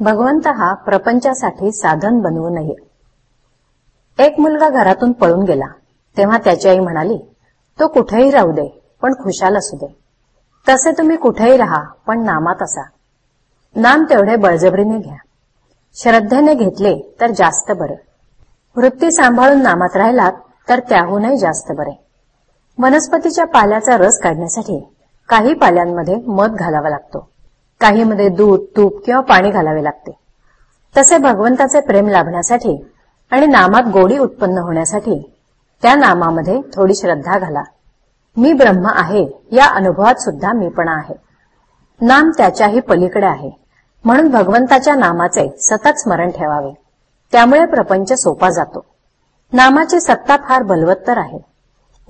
भगवंत हा प्रपंचासाठी साधन बनवू नये. एक मुलगा घरातून पळून गेला. तेव्हा त्याची आई म्हणाली तो कुठेही राहू दे पण खुशाल असू दे. तसे तुम्ही कुठेही राहा पण नामात असा. नाम तेवढे बळजबरीने घ्या. श्रद्धेने घेतले तर जास्त बरे. वृत्ती सांभाळून नामात राहिलात तर त्याहूनही जास्त बरे. वनस्पतीच्या पाल्याचा रस काढण्यासाठी काही पाल्यांमध्ये मध घालावा लागतो. काहीमध्ये दूध तूप किंवा पाणी घालावे लागते. तसे भगवंताचे प्रेम लाभण्यासाठी आणि नामात गोडी उत्पन्न होण्यासाठी त्या नामामध्ये थोडी श्रद्धा घाला. मी ब्रह्म आहे या अनुभवात सुद्धा मीपणा आहे. नाम त्याच्याही पलीकडे आहे. म्हणून भगवंताच्या नामाचे सतत स्मरण ठेवावे. त्यामुळे प्रपंच सोपा जातो. नामाची सत्ता फार बलवत्तर आहे.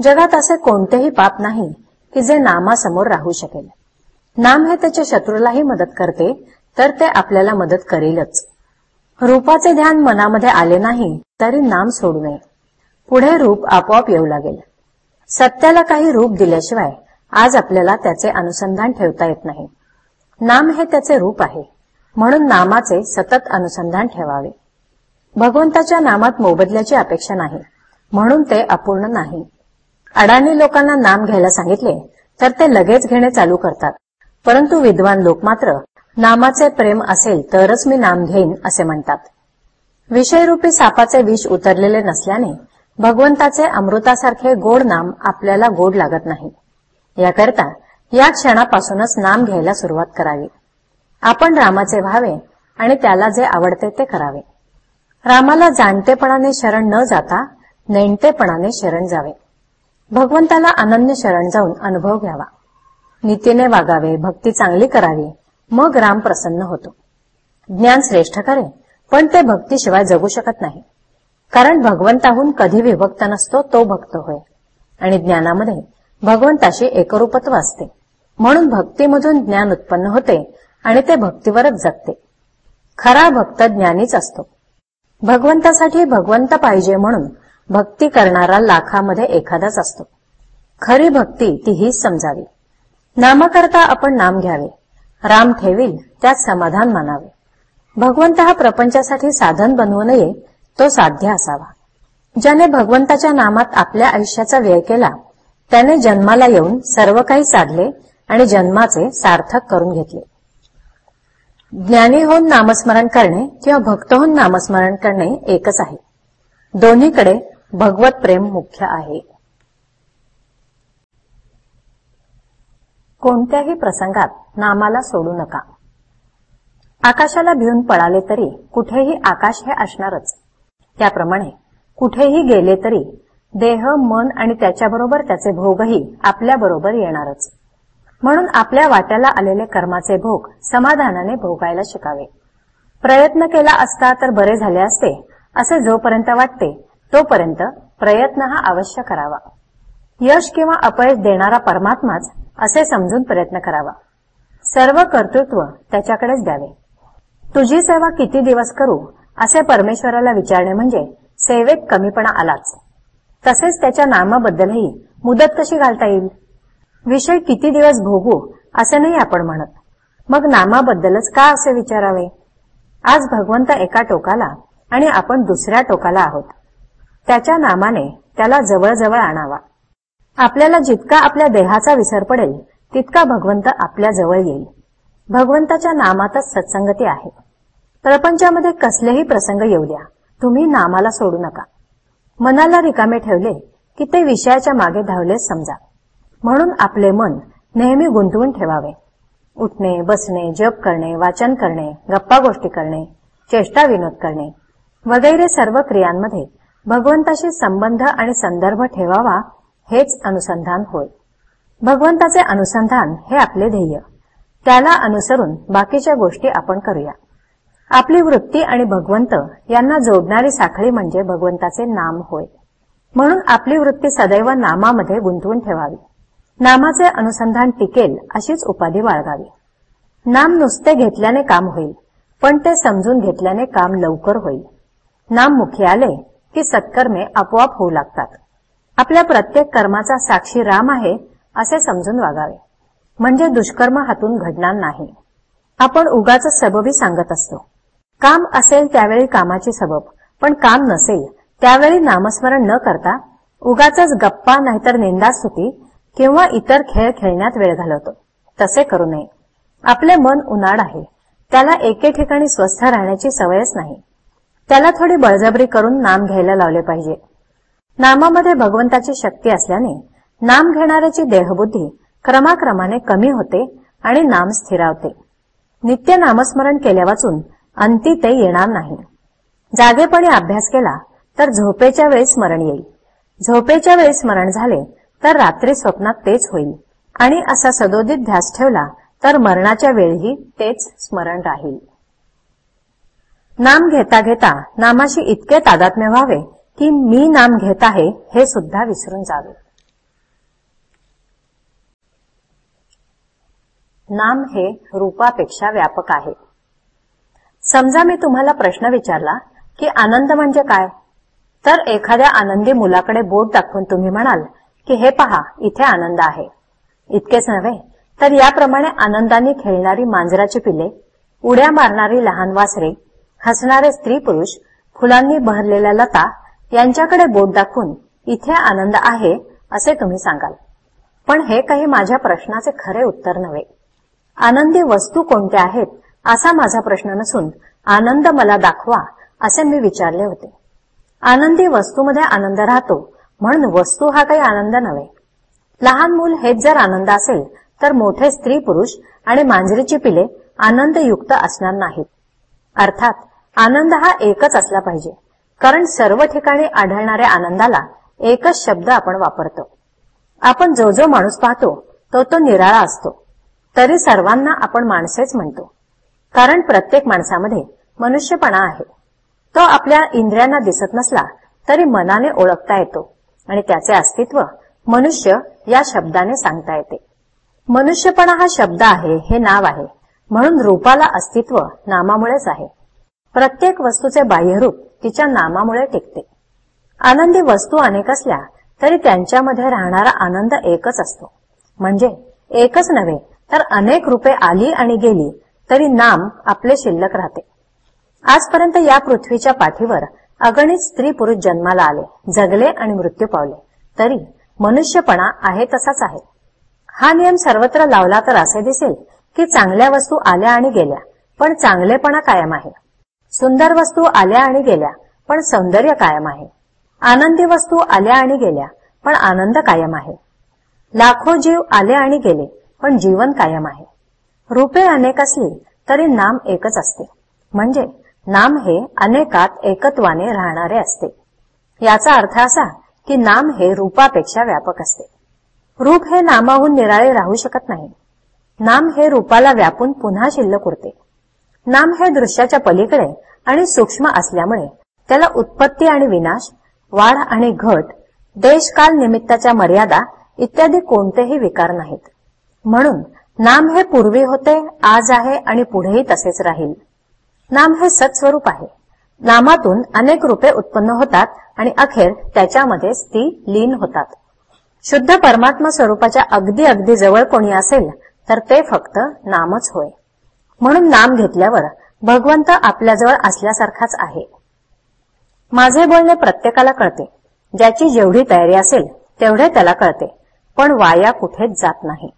जगात असे कोणतेही पाप नाही की जे नामासमोर राहू शकेल. नाम हे त्याच्या शत्रूलाही मदत करते तर ते आपल्याला मदत करेलच. रूपाचे ध्यान मनामध्ये आले नाही तरी नाम सोडू नये. पुढे रूप आपोआप येऊ लागेल. सत्याला काही रूप दिल्याशिवाय आज आपल्याला त्याचे अनुसंधान ठेवता येत नाही. नाम हे त्याचे रूप आहे म्हणून नामाचे सतत अनुसंधान ठेवावे. भगवंताच्या नामात मोबदल्याची अपेक्षा नाही म्हणून ते अपूर्ण नाही. अडाणी लोकांना नाम घ्यायला सांगितले तर ते लगेच घेणे चालू करतात. परंतु विद्वान लोक मात्र नामाचे प्रेम असेल तरच मी नाम घेईन असे म्हणतात. विषयरूपी सापाचे विष उतरलेले नसल्याने भगवंताचे अमृतासारखे गोड नाम आपल्याला गोड लागत नाही. याकरता या क्षणापासूनच नाम घ्यायला सुरुवात करावी. आपण रामाचे व्हावे आणि त्याला जे आवडते ते करावे. रामाला जाणतेपणाने शरण न जाता नेणतेपणाने शरण जावे. भगवंताला अनन्य शरण जाऊन अनुभव घ्यावा. नीतीने वागावे भक्ती चांगली करावी. मग राम प्रसन्न होतो. ज्ञान श्रेष्ठ करे पण ते भक्तीशिवाय जगू शकत नाही. कारण भगवंताहून कधी विभक्त नसतो तो भक्त होय. आणि ज्ञानामध्ये भगवंताशी एकरूपत्व असते. म्हणून भक्तीमधून ज्ञान उत्पन्न होते आणि ते भक्तीवरच जगते. खरा भक्त ज्ञानीच असतो. भगवंतासाठी भगवंत पाहिजे म्हणून भक्ती करणारा लाखामध्ये एखादाच असतो. खरी भक्ती तीही समजावी. नामाकरता आपण नाम घ्यावे. राम ठेवील त्यात समाधान मानावे. भगवंत हा प्रपंचासाठी साधन बनवू नये तो साध्य असावा. ज्याने भगवंताच्या नामात आपल्या आयुष्याचा व्यय केला त्याने जन्माला येऊन सर्व काही साधले आणि जन्माचे सार्थक करून घेतले. ज्ञानी होऊन नामस्मरण करणे किंवा भक्त होऊन नामस्मरण करणे एकच आहे. दोन्हीकडे भगवत प्रेम मुख्य आहे. कोणत्याही प्रसंगात नामाला सोडू नका. आकाशाला भिवून पळाले तरी कुठेही आकाश हे असणारच. त्याप्रमाणे कुठेही गेले तरी देह मन आणि त्याच्याबरोबर त्याचे भोगही आपल्याबरोबर येणारच. म्हणून आपल्या वाट्याला आलेले कर्माचे भोग समाधानाने भोगायला शिकावे. प्रयत्न केला असता तर बरे झाले असते असे जोपर्यंत वाटते तोपर्यंत प्रयत्न हा अवश्य करावा. यश किंवा अपयश देणारा परमात्माच असे समजून प्रयत्न करावा. सर्व कर्तृत्व त्याच्याकडेच द्यावे. तुझी सेवा किती दिवस करू असे परमेश्वराला विचारणे म्हणजे सेवेत कमीपणा आलाच. तसेच त्याच्या नामाबद्दलही मुदत कशी घालता येईल? विषय किती दिवस भोगू असे नाही आपण म्हणत. मग नामाबद्दलच का असे विचारावे? आज भगवंत एका टोकाला आणि आपण दुसऱ्या टोकाला आहोत. त्याच्या नामाने त्याला जवळजवळ आणावा. आपल्याला जितका आपल्या देहाचा विसर पडेल तितका भगवंत आपल्या जवळ येईल. भगवंताच्या नामातच सत्संगती आहे. प्रपंचामध्ये कसलेही प्रसंग येऊ द्या. तुम्ही नामाला सोडू नका. मनाला रिकामे ठेवले की ते विषयाच्या मागे धावले समजा. म्हणून आपले मन नेहमी गुंतवून ठेवावे. उठणे बसणे जप करणे वाचन करणे गप्पा गोष्टी करणे चेष्टा विनोद करणे वगैरे सर्व क्रियांमध्ये भगवंताशी संबंध आणि संदर्भ ठेवावा हेच अनुसंधान होय. भगवंताचे अनुसंधान हे आपले ध्येय. त्याला अनुसरून बाकीच्या गोष्टी आपण करूया. आपली वृत्ती आणि भगवंत यांना जोडणारी साखळी म्हणजे भगवंताचे नाम होय. म्हणून आपली वृत्ती सदैव नामामध्ये गुंतवून ठेवावी. नामाचे अनुसंधान टिकेल अशीच उपाधी बाळगावी. नाम नुसते घेतल्याने काम होईल पण ते समजून घेतल्याने काम लवकर होईल. नाम मुखी आले की सत्कर्मे आपोआप होऊ लागतात. आपल्या प्रत्येक कर्माचा साक्षी राम आहे असे समजून वागावे. म्हणजे दुष्कर्म हातून घडणार नाही. आपण उगाच सबबी सांगत असतो. काम असेल त्यावेळी कामाची सबब पण काम नसेल त्यावेळी नामस्मरण न करता उगाच गप्पा नाहीतर निंदास्तुती किंवा इतर खेळ खेळण्यात वेळ घालवतो. तसे करू नये. आपले मन उन्हाळ आहे. त्याला एके ठिकाणी स्वस्थ राहण्याची सवयच नाही. त्याला थोडी बळजबरी करून नाम घ्यायला लावले पाहिजे. नामामध्ये भगवंताची शक्ती असल्याने नाम घेणाऱ्याची देहबुद्धी क्रमाक्रमाने कमी होते आणि नाम स्थिरावते. नित्य नामस्मरण केल्या वाचून अंती ते येणार नाही. जागेपणी अभ्यास केला तर झोपेच्या वेळी स्मरण येईल. झोपेच्या वेळी स्मरण झाले तर रात्री स्वप्नात तेच होईल. आणि असा सदोदित ध्यास ठेवला तर मरणाच्या वेळीही तेच स्मरण राहील. नाम घेता घेता नामाशी इतके तादात्म्य व्हावे की मी नाम घेत आहे हे सुद्धा विसरून जावे. नाम हे रूपापेक्षा व्यापक आहे. समजा मी तुम्हाला प्रश्न विचारला की आनंद म्हणजे काय? तर एखाद्या आनंदी मुलाकडे बोट दाखवून तुम्ही म्हणाल की हे पहा इथे आनंद आहे. इतकेच नव्हे तर याप्रमाणे आनंदाने खेळणारी मांजराची पिले उड्या मारणारी लहान वासरे हसणारे स्त्री पुरुष फुलांनी बहरलेल्या लता यांच्याकडे बोट दाखवून इथे आनंद आहे असे तुम्ही सांगाल. पण हे काही माझ्या प्रश्नाचे खरे उत्तर नव्हे. आनंदी वस्तू कोणत्या आहेत असा माझा प्रश्न नसून आनंद मला दाखवा असे मी विचारले होते. आनंदी वस्तूमध्ये आनंद राहतो म्हणून वस्तू हा काही आनंद नव्हे. लहान मूल हेच जर आनंद असेल तर मोठे स्त्री पुरुष आणि मांजरीची पिले आनंदयुक्त असणार नाहीत. अर्थात आनंद हा एकच असला पाहिजे. कारण सर्व ठिकाणी आढळणाऱ्या आनंदाला एकच शब्द आपण वापरतो. आपण जो जो माणूस पाहतो तो तो निराळा असतो. तरी सर्वांना आपण माणसेच म्हणतो. कारण प्रत्येक माणसामध्ये मनुष्यपणा आहे. तो आपल्या इंद्रियांना दिसत नसला तरी मनाने ओळखता येतो आणि त्याचे अस्तित्व मनुष्य या शब्दाने सांगता येते. मनुष्यपणा हा शब्द आहे हे नाव आहे. म्हणून रूपाला अस्तित्व नामामुळेच आहे. प्रत्येक वस्तूचे बाह्यरूप तिच्या नामामुळे टिकते. आनंदी वस्तू अनेक असल्या तरी त्यांच्यामध्ये राहणारा आनंद एकच असतो. म्हणजे एकच नव्हे तर अनेक रूपे आली आणि गेली तरी नाम आपले शिल्लक राहते. आजपर्यंत या पृथ्वीच्या पाठीवर अगणित स्त्री पुरुष जन्माला आले जगले आणि मृत्यू पावले. तरी मनुष्यपणा आहे तसाच आहे. हा नियम सर्वत्र लावला तर असे दिसेल की चांगल्या वस्तू आल्या आणि गेल्या पण चांगलेपणा कायम आहे. सुंदर वस्तू आल्या आणि गेल्या पण सौंदर्य कायम आहे. आनंदी वस्तू आल्या आणि गेल्या पण आनंद कायम आहे. लाखो जीव आले आणि गेले पण जीवन कायम आहे. रूपे अनेक असली तरी नाम एकच असते. म्हणजे नाम हे अनेकात एकत्वाने राहणारे असते. याचा अर्थ असा की नाम हे रूपापेक्षा व्यापक असते. रूप हे नामाहून निराळे राहू शकत नाही. नाम हे रूपाला व्यापून पुन्हा शिल्लक उरते. नाम हे दृश्याच्या पलीकडे आणि सूक्ष्म असल्यामुळे त्याला उत्पत्ती आणि विनाश वाढ आणि घट देशकाल निमित्ताच्या मर्यादा इत्यादी कोणतेही विकार नाहीत. म्हणून नाम हे पूर्वी होते आज आहे आणि पुढेही तसेच राहील. नाम हे सत्स्वरूप आहे. नामातून अनेक रूपे उत्पन्न होतात आणि अखेर त्याच्यामध्ये ती लीन होतात. शुद्ध परमात्मा स्वरूपाच्या अगदी अगदी जवळ कोणी असेल तर ते फक्त नामच होय. म्हणून नाम घेतल्यावर भगवंत आपल्याजवळ असल्यासारखाच आहे. माझे बोलणे प्रत्येकाला कळते. ज्याची जेवढी तयारी असेल तेवढे त्याला कळते. पण वाया कुठेच जात नाही.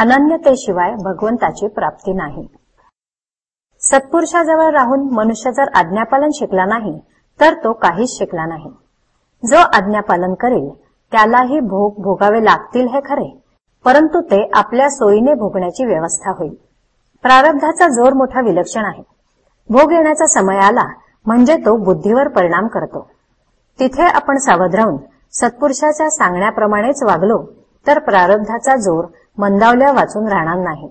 अनन्यतेशिवाय भगवंताची प्राप्ती नाही. सत्पुरुषाजवळ राहून मनुष्य जर आज्ञापालन शिकला नाही तर तो काहीच शिकला नाही. जो आज्ञापालन करेल त्यालाही भोग भोगावे लागतील हे खरे. परंतु ते आपल्या सोयीने भोगण्याची व्यवस्था होईल. प्रारब्धाचा जोर मोठा विलक्षण आहे. भोग येण्याचा समय आला म्हणजे तो बुद्धीवर परिणाम करतो. तिथे आपण सावध राहून सत्पुरुषाच्या सांगण्याप्रमाणेच वागलो तर प्रारब्धाचा जोर मंदावल्या वाचून राहणार नाही.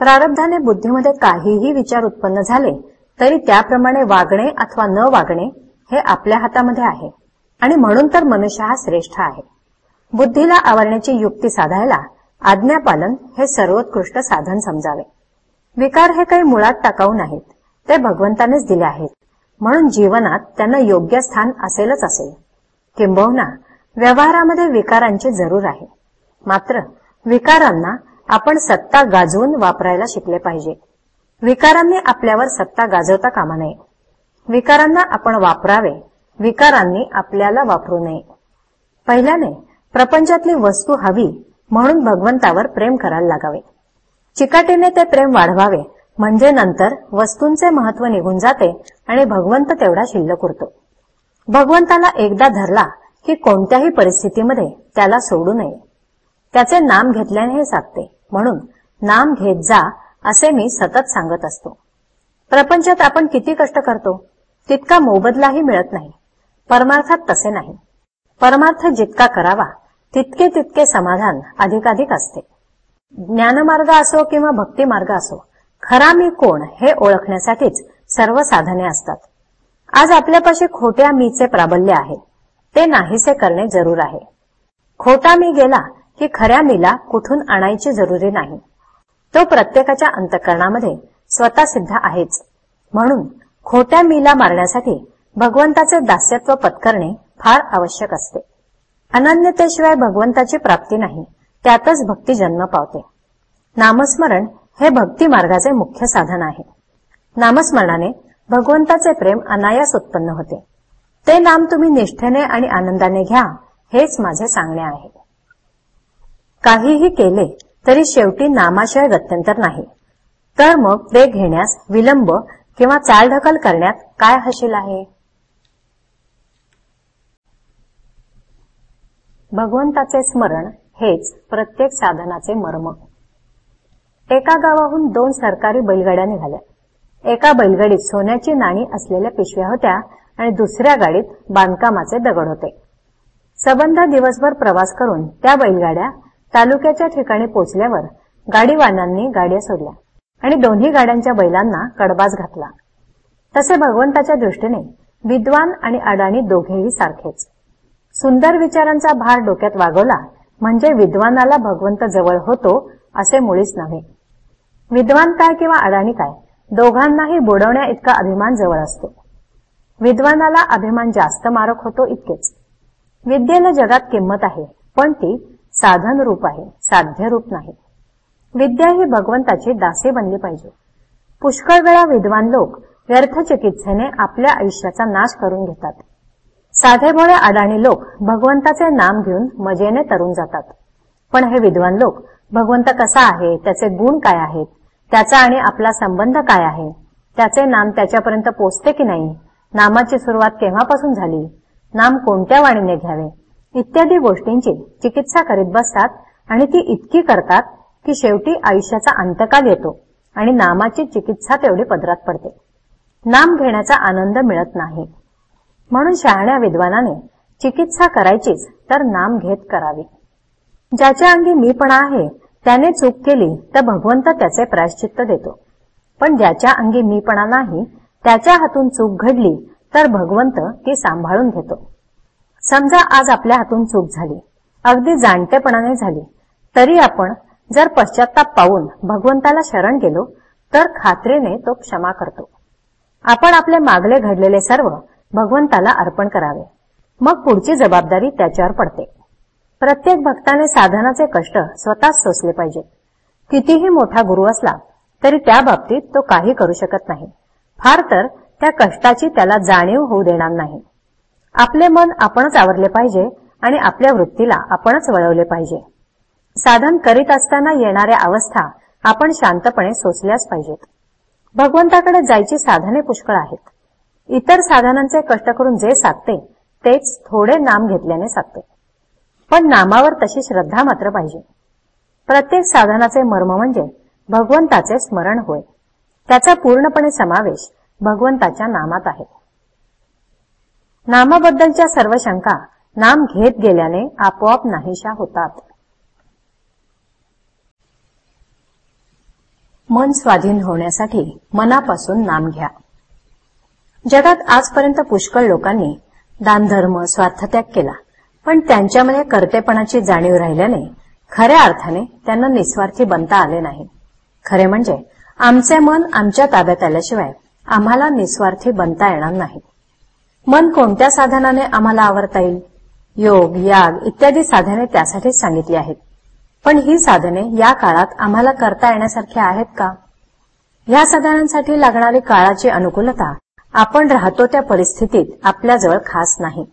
प्रारब्धाने बुद्धीमध्ये काहीही विचार उत्पन्न झाले तरी त्याप्रमाणे वागणे अथवा न वागणे हे आपल्या हातामध्ये आहे आणि म्हणून तर मनुष्य हा श्रेष्ठ आहे. बुद्धीला आवरण्याची युक्ती साधायला आज्ञापालन हे सर्वोत्कृष्ट साधन समजावे. विकार हे काही मुळात टाकाऊ नाहीत ते भगवंतानेच दिले आहेत. म्हणून जीवनात त्यांना योग्य स्थान असेलच असेल. किंबहुना व्यवहारामध्ये विकारांची जरूर आहे. मात्र विकारांना आपण सत्ता गाजवून वापरायला शिकले पाहिजे. विकारांनी आपल्यावर सत्ता गाजवता कामा नये. विकारांना आपण वापरावे विकारांनी आपल्याला वापरू नये. पहिल्याने प्रपंचातली वस्तू हवी म्हणून भगवंतावर प्रेम करायला लागावे. चिकाटीने ते प्रेम वाढवावे म्हणजे नंतर वस्तूंचे महत्त्व निघून जाते आणि भगवंत तेवढा शिल्लक उरतो. भगवंताला एकदा धरला की कोणत्याही परिस्थितीमध्ये त्याला सोडू नये. त्याचे नाम घेतल्याने हे साधते. म्हणून नाम घेत जा असे मी सतत सांगत असतो. प्रपंचात आपण किती कष्ट करतो? तितका मोबदलाही मिळत नाही. परमार्थात तसे नाही. परमार्थ जितका करावा तितके तितके समाधान अधिकाधिक असते. ज्ञानमार्ग असो किंवा भक्ती मार्ग असो खरा मी कोण हे ओळखण्यासाठीच सर्व साधने असतात. आज आपल्यापाशी खोट्या मीचे प्राबल्य आहे. ते नाहीसे करणे जरूर आहे. खोटा मी गेला की खऱ्या मीला कुठून आणायची जरुरी नाही. तो प्रत्येकाच्या अंतकरणामध्ये स्वतः सिद्ध आहेच. म्हणून खोट्या मीला मारण्यासाठी भगवंताचे दास्यत्व पत्करणे फार आवश्यक असते. अनन्यतेशिवाय भगवंताची प्राप्ती नाही. त्यातच भक्ती जन्म पावते. नामस्मरण हे भक्ती मार्गाचे मुख्य साधन आहे. नामस्मरणाने भगवंताचे प्रेम अनायास उत्पन्न होते. ते नाम तुम्ही निष्ठेने आणि आनंदाने घ्या हेच माझे सांगणे आहे. काहीही केले तरी शेवटी नामाशिवाय गत्यंतर नाही. तर मग ते घेण्यास विलंब किंवा चालढकल करण्यात काय हशील आहे? भगवंताचे स्मरण हेच प्रत्येक साधनाचे मर्म. एका गावाहून दोन सरकारी बैलगाड्या निघाल्या. एका बैलगाडीत सोन्याची नाणी असलेल्या पिशव्या होत्या आणि दुसऱ्या गाडीत बांधकामाचे दगड होते. सबंध दिवसभर प्रवास करून त्या बैलगाड्या तालुक्याच्या ठिकाणी पोचल्यावर गाडीवानांनी गाड्या सोडल्या आणि दोन्ही गाड्यांच्या बैलांना कडबाज घातला. तसे भगवंताच्या दृष्टीने विद्वान आणि अडाणी दोघेही सारखेच. सुंदर विचारांचा भार डोक्यात वागवला म्हणजे विद्वानाला भगवंत जवळ होतो असे मुळीच नव्हे. विद्वान काय किंवा अडाणी काय दोघांनाही बुडवण्या इतका अभिमान जवळ असतो. विद्वानाला अभिमान जास्त मारक होतो इतकेच. विद्येला जगात किंमत आहे पण ती साधन रूप आहे साध्य रूप नाही. विद्या ही भगवंताची दासी बनली पाहिजे. पुष्कळ वेळा विद्वान लोक व्यर्थ चिकित्सेने आपल्या आयुष्याचा नाश करून घेतात. साधेभोळे अडाणी लोक भगवंताचे नाम घेऊन मजेने तरून जातात. पण हे विद्वान लोक भगवंत कसा आहे त्याचे गुण काय आहेत त्याचा आणि आपला संबंध काय आहे त्याचे नाम त्याच्यापर्यंत पोचते की नाही नामाची सुरुवात केव्हापासून झाली नाम कोणत्या वाणीने घ्यावे इत्यादी गोष्टींची चिकित्सा करीत बसतात आणि ती इतकी करतात की शेवटी आयुष्याचा अंतकाल येतो आणि नामाची चिकित्सा तेवढी पदरात पडते. नाम घेण्याचा आनंद मिळत नाही. म्हणून शहाण्या विद्वानाने चिकित्सा करायचीच तर नाम घेत करावी. ज्याच्या अंगी मीपणा आहे त्याने चूक केली तर भगवंत त्याचे प्रायश्चित्त देतो. पण ज्याच्या अंगी मीपणा नाही त्याच्या हातून चूक घडली तर भगवंत ती सांभाळून घेतो. समजा आज आपल्या हातून चूक झाली अगदी जाणतेपणाने झाली तरी आपण जर पश्चाताप पाहून भगवंताला शरण गेलो तर खात्रीने तो क्षमा करतो. आपण आपले मागले घडलेले सर्व भगवंताला अर्पण करावे. मग पुढची जबाबदारी त्याच्यावर पडते. प्रत्येक भक्ताने साधनाचे कष्ट स्वतःच सोसले पाहिजे. कितीही मोठा गुरु असला तरी त्या बाबतीत तो काही करू शकत नाही. फार तर त्या कष्टाची त्याला जाणीव होऊ देणार नाही. आपले मन आपणच आवरले पाहिजे आणि आपल्या वृत्तीला आपणच वळवले पाहिजे. साधन करीत असताना येणाऱ्या अवस्था आपण शांतपणे सोचल्याच पाहिजेत. भगवंताकडे जायची साधने पुष्कळ आहेत. इतर साधनांचे कष्ट करून जे साधते तेच थोडे नाम घेतल्याने साधते. पण नामावर तशी श्रद्धा मात्र पाहिजे. प्रत्येक साधनाचे मर्म म्हणजे भगवंताचे स्मरण होय. त्याचा पूर्णपणे समावेश भगवंताच्या नामात आहे. नामाबद्दलच्या सर्व शंका नाम घेत गेल्याने आपोआप नाहीशा होतात. मन स्वाधीन होण्यासाठी मनापासून नाम घ्या. जगात आजपर्यंत पुष्कळ लोकांनी दानधर्म स्वार्थत्याग केला. पण त्यांच्यामध्ये कर्तेपणाची जाणीव राहिल्याने खऱ्या अर्थाने त्यांना निस्वार्थी बनता आले नाही. खरे म्हणजे आमचे मन आमच्या ताब्यात आल्याशिवाय आम्हाला निस्वार्थी बनता येणार नाही. मन कोणत्या साधनाने आम्हाला आवरता येईल? योग याग इत्यादी साधने त्यासाठी सांगितली आहेत. पण ही साधने या काळात आम्हाला करता येण्यासारखी आहेत का? या साधनांसाठी लागणारी काळाची अनुकूलता आपण राहतो त्या परिस्थितीत आपल्याजवळ खास नाही.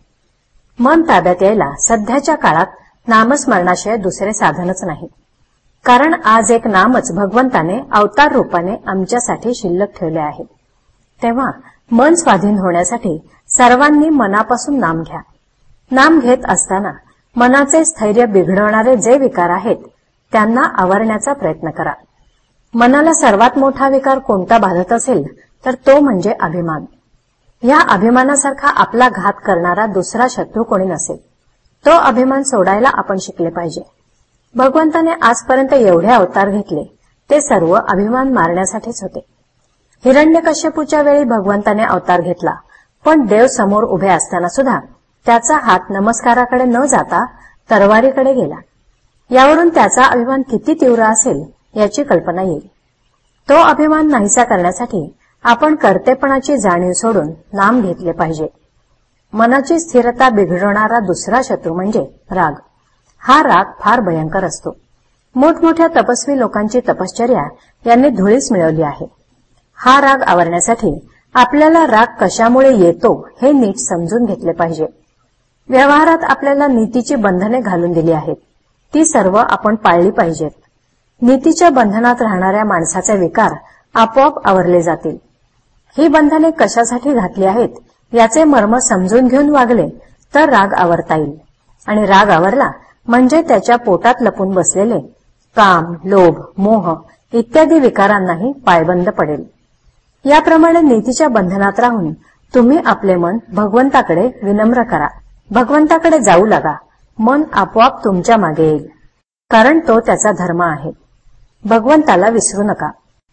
मन ताब्यात यायला सध्याच्या काळात नामस्मरणाशिवाय दुसरे साधनच नाही. कारण आज एक नामच भगवंताने अवतार रूपाने आमच्यासाठी शिल्लक ठेवले आहे. तेव्हा मन स्वाधीन होण्यासाठी सर्वांनी मनापासून नाम घ्या. नाम घेत असताना मनाचे स्थैर्य बिघडवणारे जे विकार आहेत त्यांना आवरण्याचा प्रयत्न करा. मनाला सर्वात मोठा विकार कोणता बाधत असेल तर तो म्हणजे अभिमान. या अभिमानासारखा आपला घात करणारा दुसरा शत्रू कोणी नसेल. तो अभिमान सोडायला आपण शिकले पाहिजे. भगवंताने आजपर्यंत एवढे अवतार घेतले ते सर्व अभिमान मारण्यासाठीच होते. हिरण्यकश्यपूच्या वेळी भगवंताने अवतार घेतला पण देव समोर उभे असताना सुद्धा त्याचा हात नमस्काराकडे न जाता तरवारीकडे गेला. यावरून त्याचा अभिमान किती तीव्र असेल याची कल्पना येईल. तो अभिमान नाहीसा करण्यासाठी आपण कर्तेपणाची जाणीव सोडून नाम घेतले पाहिजे. मनाची स्थिरता बिघडवणारा दुसरा शत्रू म्हणजे राग. हा राग फार भयंकर असतो. मोठमोठ्या तपस्वी लोकांची तपश्चर्या यांनी धुळीस मिळवली आहे. हा राग आवरण्यासाठी आपल्याला राग कशामुळे येतो हे नीट समजून घेतले पाहिजे. व्यवहारात आपल्याला नीतीची बंधने घालून दिली आहेत. ती सर्व आपण पाळली पाहिजेत. नीतीच्या बंधनात राहणाऱ्या माणसाचे विकार आपोआप आवरले जातील. ही बंधने कशासाठी घातली आहेत याचे मर्म समजून घेऊन वागले तर राग आवरता येईल. आणि राग आवरला म्हणजे त्याच्या पोटात लपून बसलेले काम लोभ मोह इत्यादी विकारांनाही पायबंद पडेल. याप्रमाणे नीतीच्या बंधनात राहून तुम्ही आपले मन भगवंताकडे विनम्र करा. भगवंताकडे जाऊ लागा. मन आपोआप तुमच्या मागे येईल. कारण तो त्याचा धर्म आहे. भगवंताला विसरू नका.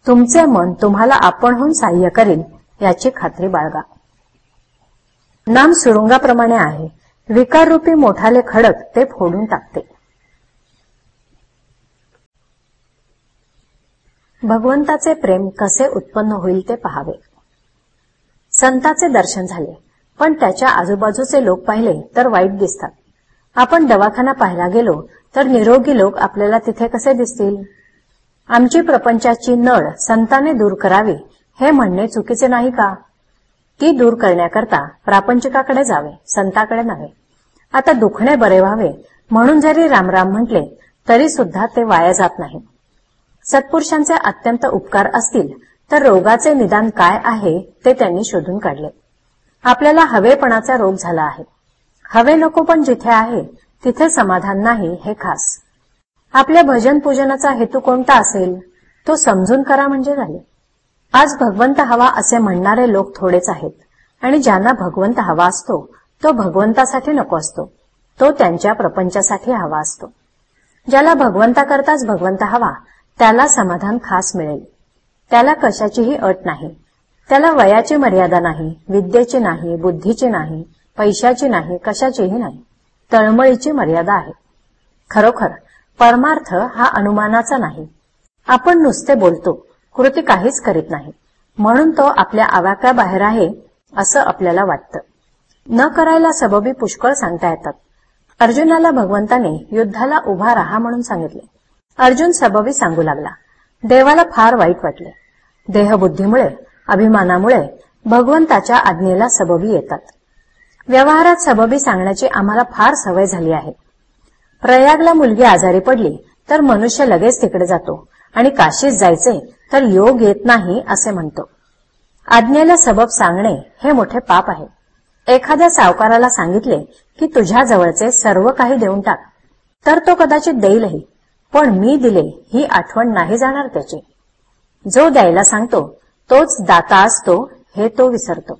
तुमचे मन तुम्हाला आपणहून सहाय्य करेल. याची खात्री बाळगा. नाम सुरुंगाप्रमाणे आहे. विकाररूपी मोठाले खडक ते फोडून टाकते. भगवंताचे प्रेम कसे उत्पन्न होईल ते पहावे. संताचे दर्शन झाले पण त्याच्या आजूबाजूचे लोक पाहिले तर वाईट दिसतात. आपण दवाखाना पाहायला गेलो तर निरोगी लोक आपल्याला तिथे कसे दिसतील? आमची प्रपंचाची नळ संताने दूर करावी हे म्हणणे चुकीचे नाही का? ती दूर करण्याकरता प्रापंचिकाकडे जावे संताकडे नव्हे. आता दुखणे बरे व्हावे म्हणून जरी रामराम म्हटले तरी सुद्धा ते वाया जात नाही. सत्पुरुषांचे अत्यंत उपकार असतील तर रोगाचे निदान काय आहे ते त्यांनी शोधून काढले. आपल्याला हवेपणाचा रोग झाला आहे. हवे नको पण जिथे आहे तिथे समाधान नाही हे खास. आपल्या भजन पूजनाचा हेतू कोणता असेल तो समजून करा म्हणजे झाले. आज भगवंत हवा असे म्हणणारे लोक थोडेच आहेत. आणि ज्यांना भगवंत हवा असतो तो भगवंतासाठी नको असतो. तो त्यांच्या प्रपंचासाठी हवा असतो. ज्याला भगवंताकरताच भगवंत हवा त्याला समाधान खास मिळेल. त्याला कशाचीही अट नाही. त्याला वयाची मर्यादा नाही विद्येची नाही बुद्धीची नाही पैशाची नाही कशाचीही नाही. तळमळीची मर्यादा आहे. खरोखर परमार्थ हा अनुमानाचा नाही. आपण नुसते बोलतो कृती काहीच करीत नाही. म्हणून तो आपल्या आवाक्याबाहेर आहे असं आपल्याला वाटतं. न करायला सबबी पुष्कळ सांगता येतात. अर्जुनाला भगवंताने युद्धाला उभा राहा म्हणून सांगितले. अर्जुन सबबी सांगू लागला. देवाला फार वाईट वाटले. देहबुद्धीमुळे अभिमानामुळे भगवंताच्या आज्ञेला सबबी येतात. व्यवहारात सबबी सांगण्याची आम्हाला फार सवय झाली आहे. प्रयागला मुलगी आजारी पडली तर मनुष्य लगेच तिकडे जातो आणि काशीत जायचे तर योग येत नाही असे म्हणतो. आज्ञेला सबब सांगणे हे मोठे पाप आहे. एखाद्या सावकाराला सांगितले की तुझ्या जवळचे सर्व काही देऊन टाक. तर तो कदाचित देईलही पण मी दिले ही आठवण नाही जाणार त्याची. जो द्यायला सांगतो तोच दाता असतो हे तो विसरतो.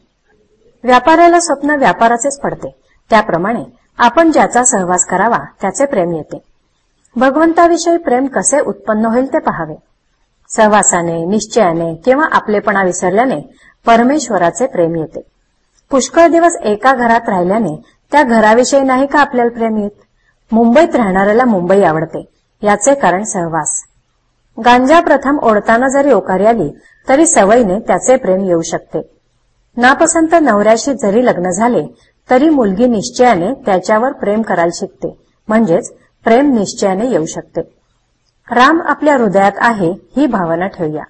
व्यापाऱ्याला स्वप्न व्यापाराचेच पडते. त्याप्रमाणे आपण ज्याचा सहवास करावा त्याचे प्रेम येते. भगवंताविषयी प्रेम कसे उत्पन्न होईल ते पहावे. सहवासाने निश्चयाने किंवा आपलेपणा विसरल्याने परमेश्वराचे प्रेम येते. पुष्कळ दिवस एका घरात राहिल्याने त्या घराविषयी नाही का आपल्याला प्रेम येत? मुंबईत राहणाऱ्याला मुंबई आवडते. याचे कारण सहवास. गांजा प्रथम ओढताना जरी ओकारी आली तरी सवयीने त्याचे प्रेम येऊ शकते. नापसंत नवऱ्याशी जरी लग्न झाले तरी मुलगी निश्चयाने त्याच्यावर प्रेम करायला शिकते. म्हणजेच प्रेम निश्चयाने येऊ शकते. राम आपल्या हृदयात आहे ही भावना ठेवूया.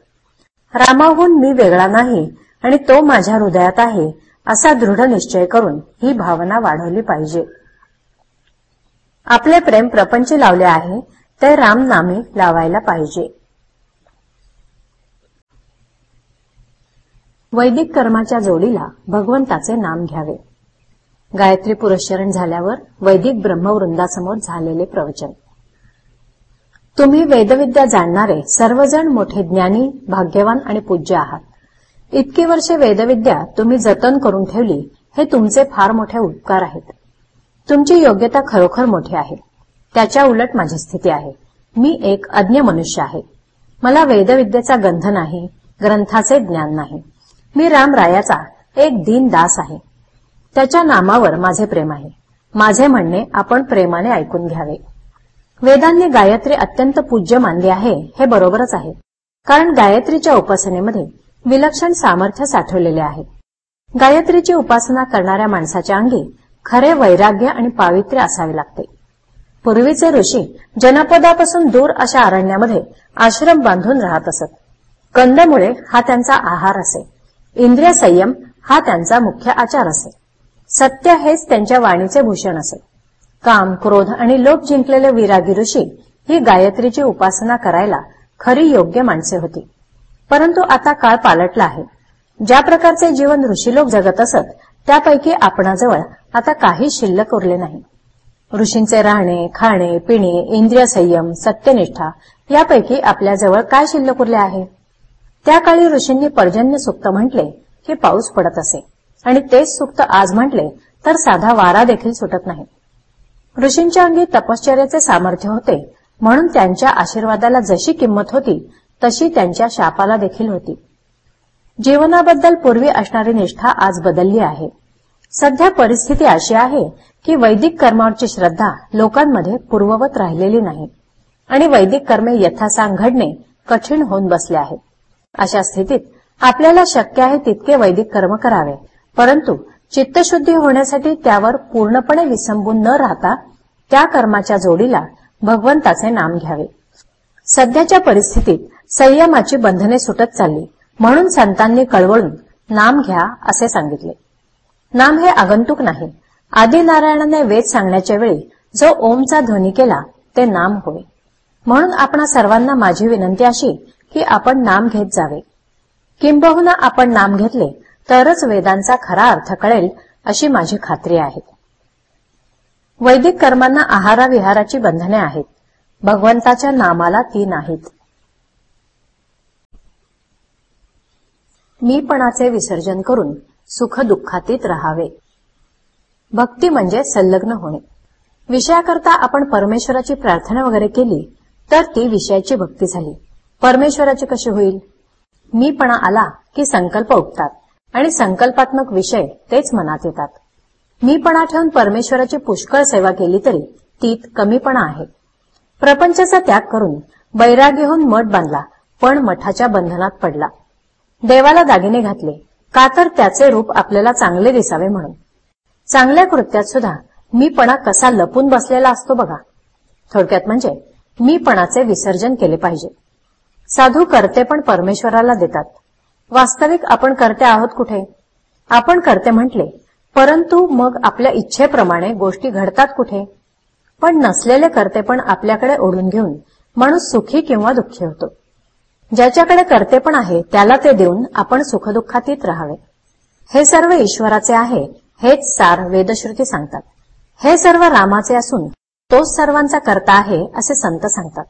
रामाहून मी वेगळा नाही आणि तो माझ्या हृदयात आहे असा दृढ निश्चय करून ही भावना वाढवली पाहिजे. आपले प्रेम प्रपंच लावले आहे ते राम नामे लावायला पाहिजे. वैदिक कर्माच्या जोडीला भगवंताचे नाम घ्यावे. गायत्री पुरस्चरण झाल्यावर वैदिक ब्रह्मवृंदासमोर झालेले प्रवचन. तुम्ही वेदविद्या जाणणारे सर्वजण मोठे ज्ञानी भाग्यवान आणि पूज्य आहात. इतकी वर्षे वेदविद्या तुम्ही जतन करून ठेवली हे तुमचे फार मोठे उपकार आहेत. तुमची योग्यता खरोखर मोठी आहे. त्याच्या उलट माझी स्थिती आहे. मी एक अज्ञ मनुष्य आहे. मला वेदविद्येचा गंध नाही ग्रंथाचे ज्ञान नाही. मी रामरायाचा एक दीन दास आहे. त्याच्या नामावर माझे प्रेम आहे. माझे म्हणणे आपण प्रेमाने ऐकून घ्यावे. वेदांनी गायत्री अत्यंत पूज्य मानली आहे हे बरोबरच आहे. कारण गायत्रीच्या उपासनेमध्ये विलक्षण सामर्थ्य साठवलेले आहे. गायत्रीची उपासना करणाऱ्या माणसाच्या अंगी खरे वैराग्य आणि पावित्र्य असावे लागते. पूर्वीचे ऋषी जनपदापासून दूर अशा अरण्यामध्ये आश्रम बांधून राहत असत. कंदमुळे हा त्यांचा आहार असे. इंद्रिय संयम हा त्यांचा मुख्य आचार असे. सत्य हेच त्यांच्या वाणीचे भूषण असे. काम क्रोध आणि लोभ जिंकलेले विरागी ऋषी ही गायत्रीची उपासना करायला खरी योग्य माणसे होती. परंतु आता काळ पालटला आहे. ज्या प्रकारचे जीवन ऋषी लोक जगत असत त्यापैकी आपणाजवळ आता काही शिल्लक उरले नाही. ऋषींचे राहणे खाणे पिणे इंद्रिय संयम सत्यनिष्ठा यापैकी आपल्याजवळ काय शिल्लक उरले आहे? त्या काळी ऋषींनी पर्जन्य सुक्त म्हटले की पाऊस पडत असे. आणि तेच सुक्त आज म्हटले तर साधा वारा देखील सुटत नाही. ऋषींच्या अंगी तपश्चर्याचे सामर्थ्य होते. म्हणून त्यांच्या आशीर्वादाला जशी किंमत होती तशी त्यांच्या शापाला देखील होती. जीवनाबद्दल पूर्वी असणारी निष्ठा आज बदलली आहे. सध्या परिस्थिती अशी आहे की वैदिक कर्मावरची श्रद्धा लोकांमध्ये पूर्ववत राहिलेली नाही आणि वैदिक कर्मे यथासांग घडणे कठीण होऊन बसले आहे अशा स्थितीत आपल्याला शक्य आहे तितके वैदिक कर्म करावे परंतु चित्तशुद्धी होण्यासाठी त्यावर पूर्णपणे विसंबून न राहता त्या कर्माच्या जोडीला भगवंताचे नाम घ्यावे. सध्याच्या परिस्थितीत संयमाची बंधने सुटत चालली म्हणून संतांनी कळवळून नाम घ्या असे सांगितले. नाम हे आगंतुक नाही. आदिनारायणाने वेद सांगण्याच्या वेळी जो ओमचा ध्वनी केला ते नाम होय. म्हणून आपणा सर्वांना माझी विनंती अशी की आपण नाम घेत जावे. किंबहुना आपण नाम घेतले तरच वेदांचा खरा अर्थ कळेल अशी माझी खात्री आहे. वैदिक कर्मांना आहाराविहाराची बंधने आहेत. भगवंताच्या नामाला ती नाहीत. मीपणाचे विसर्जन करून सुख दुःखातीत राहावे. भक्ती म्हणजे संलग्न होणे. विषयाकरता आपण परमेश्वराची प्रार्थना वगैरे केली तर ती विषयाची भक्ती झाली. परमेश्वराची कशी होईल? मीपणा आला की संकल्प उठतात. आणि संकल्पात्मक विषय तेच मनात येतात. मीपणा ठेवून परमेश्वराची पुष्कळ सेवा केली तरी तीत कमीपणा आहे. प्रपंचाचा त्याग करून बैरागी होऊन मठ बांधला पण मठाच्या बंधनात पडला. देवाला दागिने घातले का तर त्याचे रूप आपल्याला चांगले दिसावे म्हणून. चांगल्या कृत्यात सुद्धा मीपणा कसा लपून बसलेला असतो बघा. थोडक्यात म्हणजे मीपणाचे विसर्जन केले पाहिजे. साधू करते पण परमेश्वराला देतात. वास्तविक आपण करते आहोत कुठे? आपण करते म्हटले परंतु मग आपल्या इच्छेप्रमाणे गोष्टी घडतात कुठे? पण नसलेले करते पण आपल्याकडे ओढून घेऊन माणूस सुखी किंवा दुःखी होतो. ज्याच्याकडे करते पण आहे त्याला ते देऊन आपण सुखदुःखातीत राहावे. हे सर्व ईश्वराचे आहे हेच सार वेदश्रुती सांगतात. हे सर्व रामाचे असून तोच सर्वांचा करता आहे असे संत सांगतात.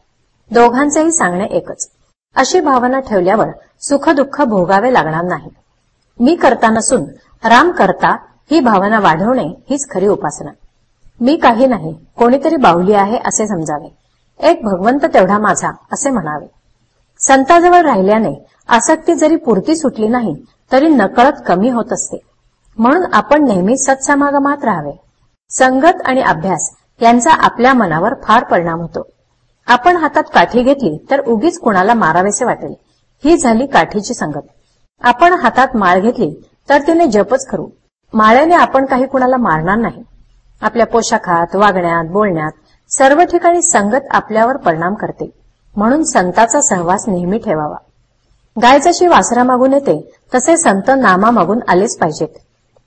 दोघांचेही सांगणे एकच. अशी भावना ठेवल्यावर सुखदुःख भोगावे लागणार नाही. मी करता नसून राम करता ही भावना वाढवणे हीच खरी उपासना. मी काही नाही कोणीतरी बाहुली आहे असे समजावे. एक भगवंत तेवढा माझा असे म्हणावे. संताजवळ राहिल्याने आसक्ती जरी पुरती सुटली नाही तरी नकळत कमी होत असते. म्हणून आपण नेहमी सत्समागमात राहावे. संगत आणि अभ्यास यांचा आपल्या मनावर फार परिणाम होतो. आपण हातात काठी घेतली तर उगीच कुणाला मारावेसे वाटेल. ही झाली काठीची संगत. आपण हातात माळ घेतली तर तिने जपच करू. माळ्याने आपण काही कुणाला मारणार नाही. आपल्या पोशाखात वागण्यात बोलण्यात सर्व ठिकाणी संगत आपल्यावर परिणाम करते. म्हणून संताचा सहवास नेहमी ठेवावा. गाय जशी वासरा मागून येते तसे संत नामा मागून आलेच पाहिजेत.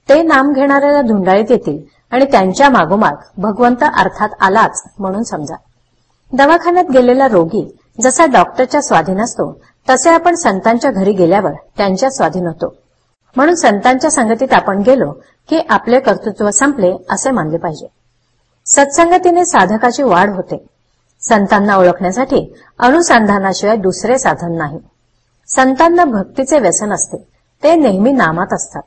ते नाम घेणाऱ्याला धुंडाळीत येतील आणि त्यांच्या मागोमाग भगवंत अर्थात आलाच म्हणून समजा. दवाखान्यात गेलेला रोगी जसा डॉक्टरच्या स्वाधीन असतो तसे आपण संतांच्या घरी गेल्यावर त्यांच्या स्वाधीन होतो. म्हणून संतांच्या संगतीत आपण गेलो की आपले कर्तृत्व संपले असे मानले पाहिजे. सत्संगतीने साधकाची वाढ होते. संतांना ओळखण्यासाठी अनुसंधानाशिवाय दुसरे साधन नाही. संतांना भक्तीचे व्यसन असते. ते नेहमी नामात असतात.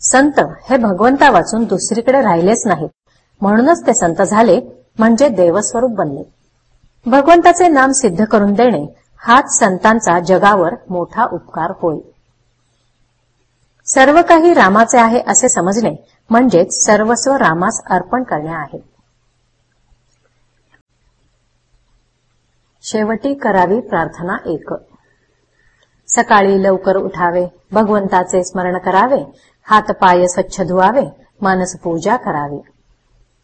संत हे भगवंता वाचून दुसरीकडे राहिलेच नाहीत. म्हणूनच ते संत झाले म्हणजे देवस्वरूप बनले. भगवंताचे नाम सिद्ध करून देणे हाच संतांचा जगावर मोठा उपकार होय. सर्व काही रामाचे आहे असे समजणे म्हणजेच सर्वस्व रामास अर्पण करणे आहे. शेवटी करावी प्रार्थना एक. सकाळी लवकर उठावे भगवंताचे स्मरण करावे हात पाय स्वच्छ धुवावे मानस पूजा करावी.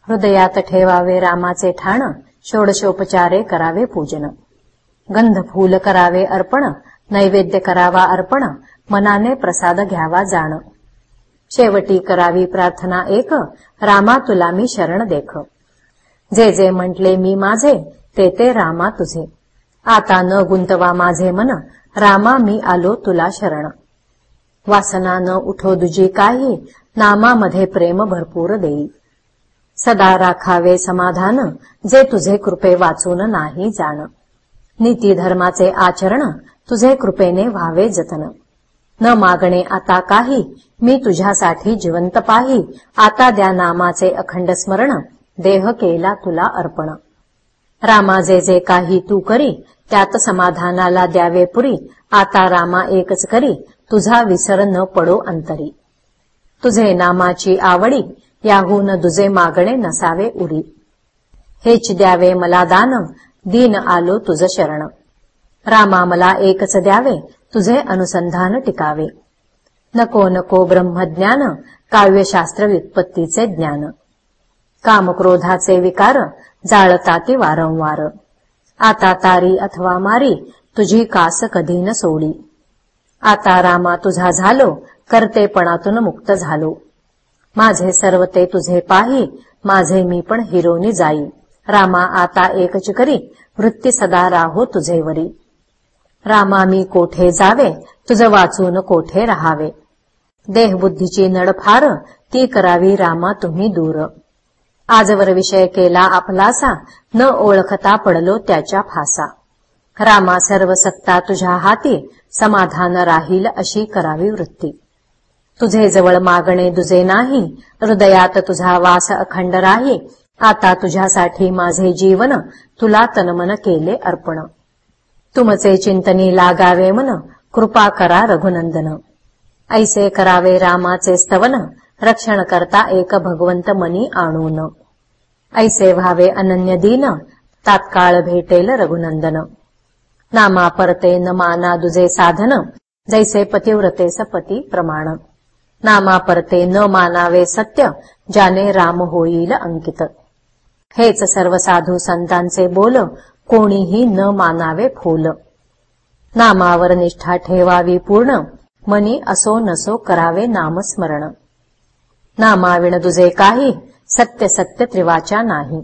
हृदयात ठेवावे रामाचे ठाण षोडशोपचारे करावे पूजन. गंध फूल करावे अर्पण नैवेद्य करावा अर्पण मनाने प्रसाद घ्यावा जाण. शेवटी करावी प्रार्थना एक रामा तुला मी शरण देख. जे जे म्हटले मी माझे ते ते रामा तुझे. आता न गुंतवा माझे मन रामा मी आलो तुला शरण. वासना न उठो दुजी काही नामामध्ये प्रेम भरपूर देई. सदा राखावे समाधान जे तुझे कृपे वाचून नाही जाण. नीती धर्माचे आचरण तुझे कृपेने व्हावे जतन. न मागणे आता काही मी तुझ्यासाठी जिवंत पाही आता द्या नामाचे अखंड स्मरण देह केला तुला अर्पण. रामा जे जे काही तू करी त्यात समाधानाला द्यावे पुरी आता रामा एकच करी तुझा विसर न पडो अंतरी. तुझे नामाची आवडी याहून दुजे मागणे नसावे उरी हेच द्यावे मला दान दीन आलो तुझ शरण रामा मला एकच द्यावे तुझे अनुसंधान टिकावे नको नको ब्रह्मज्ञान काव्यशास्त्र व्युत्पत्तीचे ज्ञान कामक्रोधाचे विकार जाळताती वारंवार आता तारी अथवा मारी तुझी कास कधी न सोडी आता रामा तुझा झालो करतेपणातून मुक्त झालो माझे सर्व ते तुझे पाही माझे मी पण हिरोनी जाई. रामा आता एकच करी वृत्ती सदा राहो तुझेवरी रामा मी कोठे जावे? तुझ वाचून कोठे राहावे? देहबुद्धीची नड फार ती करावी रामा तुम्ही दूर. आजवर विषय केला आपलासा न ओळखता पडलो त्याच्या फासा. रामा सर्व सत्ता तुझ्या हाती समाधान राहील अशी करावी वृत्ती. तुझे जवळ मागणे दुजे नाही. हृदयात तुझा वास अखंड राही. आता तुझ्यासाठी माझे जीवन तुला तनमन केले अर्पण. तुमचे चिंतनी लागावे मन. कृपा करा रघुनंदन. ऐसे करावे रामाचे स्तवन. रक्षण करता एक भगवंत मनी आणून. ऐसे व्हावे अनन्य दीन. तात्काळ भेटेल रघुनंदन. नामा परते न माना दुजे साधन. जैसे पतिव्रते सपती प्रमाण. नामा परते न मानावे सत्य ज्याने राम होईल अंकित. हेच सर्व साधू संतांचे बोल कोणीही न मानावे फोल नामावर निष्ठा ठेवावी पूर्ण मनी असो नसो करावे नामस्मरण. नामाविण दुजे काही सत्य सत्य त्रिवाचा नाही.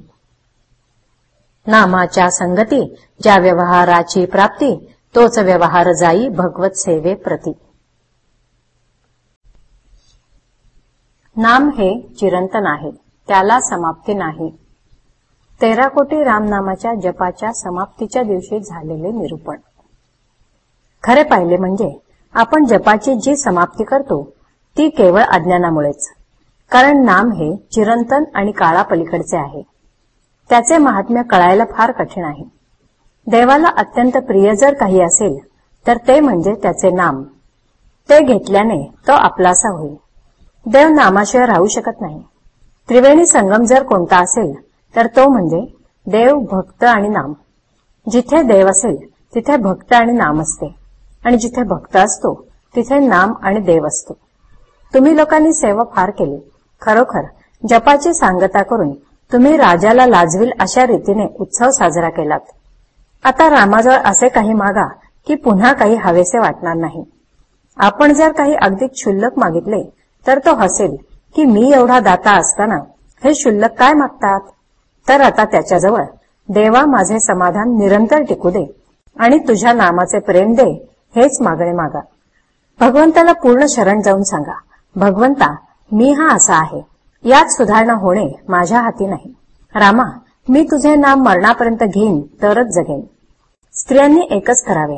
नामाच्या संगती ज्या व्यवहाराची प्राप्ती तोच व्यवहार जाई भगवत सेवे प्रती. नाम हे चिरंतन आहे. त्याला समाप्ती नाही. तेरा कोटी रामनामाच्या जपाच्या समाप्तीच्या दिवशी झालेले निरूपण. खरे पाहिले म्हणजे आपण जपाची जी समाप्ती करतो ती केवळ अज्ञानामुळेच. कारण नाम हे चिरंतन आणि काळापलीकडचे आहे. त्याचे महात्म्य कळायला फार कठीण आहे. देवाला अत्यंत प्रिय जर काही असेल तर ते म्हणजे त्याचे नाम. ते घेतल्याने तो आपलासा होईल. देव नामाशिवाय राहू शकत नाही. त्रिवेणी संगम जर कोणता असेल तर तो म्हणजे देव भक्त आणि नाम. जिथे देव असेल तिथे भक्त आणि नाम असते. आणि जिथे भक्त असतो तिथे नाम आणि देव असतो. तुम्ही लोकांनी सेवा फार केली. खरोखर जपाची सांगता करून तुम्ही राजाला लाजविल अशा रीतीने उत्सव साजरा केलात. आता रामाजवळ असे काही मागा की पुन्हा काही हवेसे वाटणार नाही. आपण जर काही अगदी क्षुल्लक मागितले तर तो हसेल की मी एवढा दाता असताना हे शुल्लक काय मागतात? तर आता त्याच्याजवळ देवा माझे समाधान निरंतर टिकू दे आणि तुझ्या नामाचे प्रेम दे हेच मागणे मागा. भगवंताला पूर्ण शरण जाऊन सांगा भगवंता मी हा असा आहे. यात सुधारणा होणे माझ्या हाती नाही. रामा मी तुझे नाम मरणापर्यंत घेईन तरच जगेन. स्त्रियांनी एकच करावे.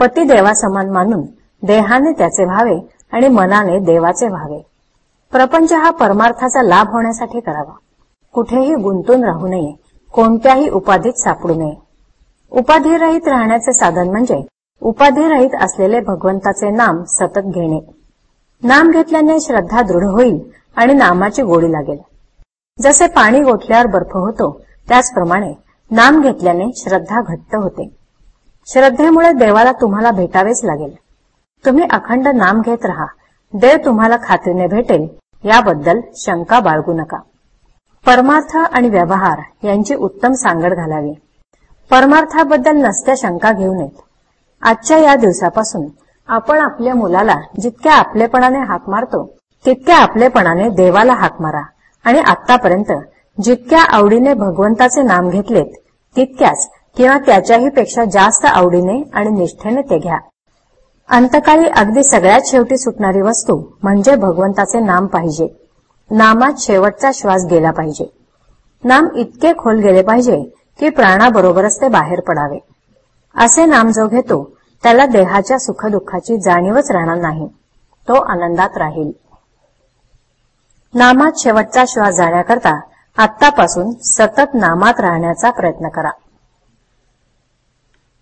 पती देवासमान मानून देहाने त्याचे व्हावे आणि मनाने देवाचे व्हावे. प्रपंच हा परमार्थाचा लाभ होण्यासाठी करावा. कुठेही गुंतून राहू नये. कोणत्याही उपाधीत सापडू नये. उपाधीरहित राहण्याचे साधन म्हणजे उपाधीरहित असलेले भगवंताचे नाम सतत घेणे. नाम घेतल्याने श्रद्धा दृढ होईल आणि नामाची गोडी लागेल. जसे पाणी गोठल्यावर बर्फ होतो त्याचप्रमाणे नाम घेतल्याने श्रद्धा घट्ट होते. श्रद्धेमुळे देवाला तुम्हाला भेटावेच लागेल. तुम्ही अखंड नाम घेत राहा. देव तुम्हाला खात्रीने भेटेल याबद्दल शंका बाळगू नका. परमार्थ आणि व्यवहार यांची उत्तम सांगड घालावी. परमार्थाबद्दल नसत्या शंका घेऊ नयेत. आजच्या या दिवसापासून आपण आपल्या मुलाला जितक्या आपलेपणाने हाक मारतो तितक्या आपलेपणाने देवाला हाक मारा आणि आतापर्यंत जितक्या आवडीने भगवंताचे नाम घेतलेत तितक्याच किंवा त्याच्याही पेक्षा जास्त आवडीने आणि निष्ठेने ते घ्या. अंतकाळी अगदी सगळ्यात शेवटी सुटणारी वस्तू म्हणजे भगवंताचे नाम पाहिजे. नामात शेवटचा श्वास गेला पाहिजे. नाम इतके खोल गेले पाहिजे की प्राणाबरोबरच ते बाहेर पडावे. असे नाम जो घेतो त्याला देहाच्या सुखदुःखाची जाणीवच राहणार नाही. तो आनंदात राहील. नामात शेवटचा श्वास जाण्याकरता आत्तापासून सतत नामात राहण्याचा प्रयत्न करा.